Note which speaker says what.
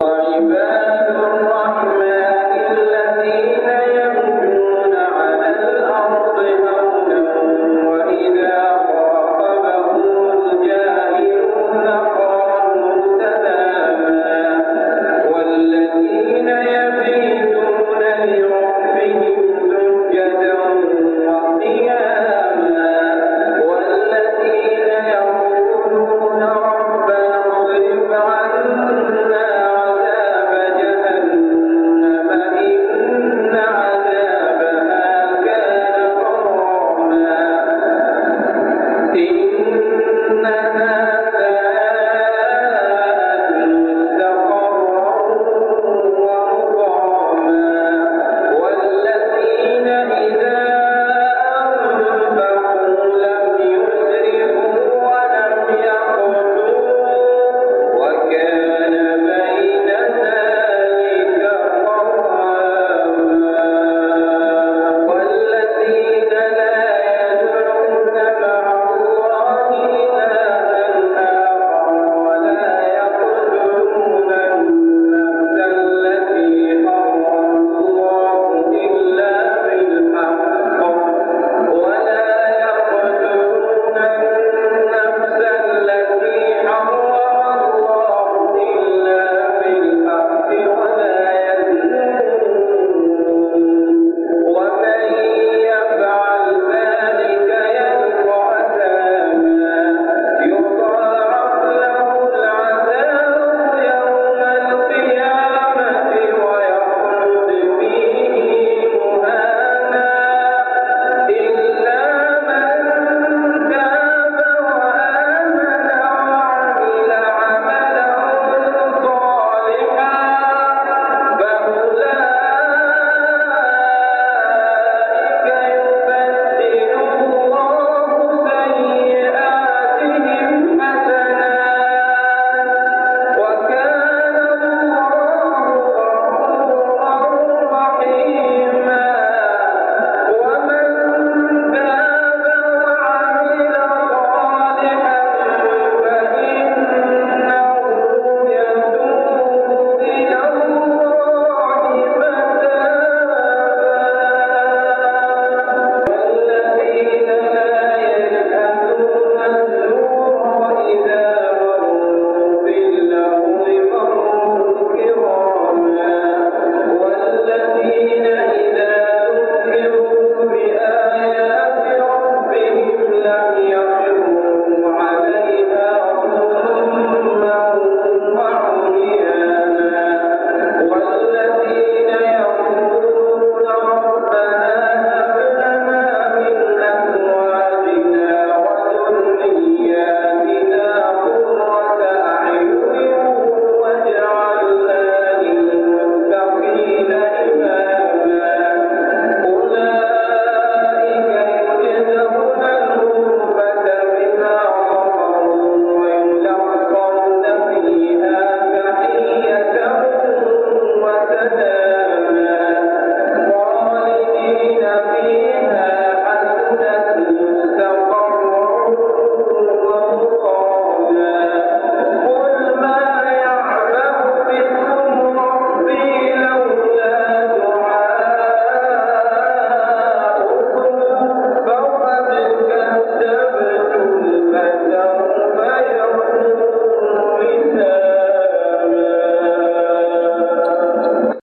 Speaker 1: طالبان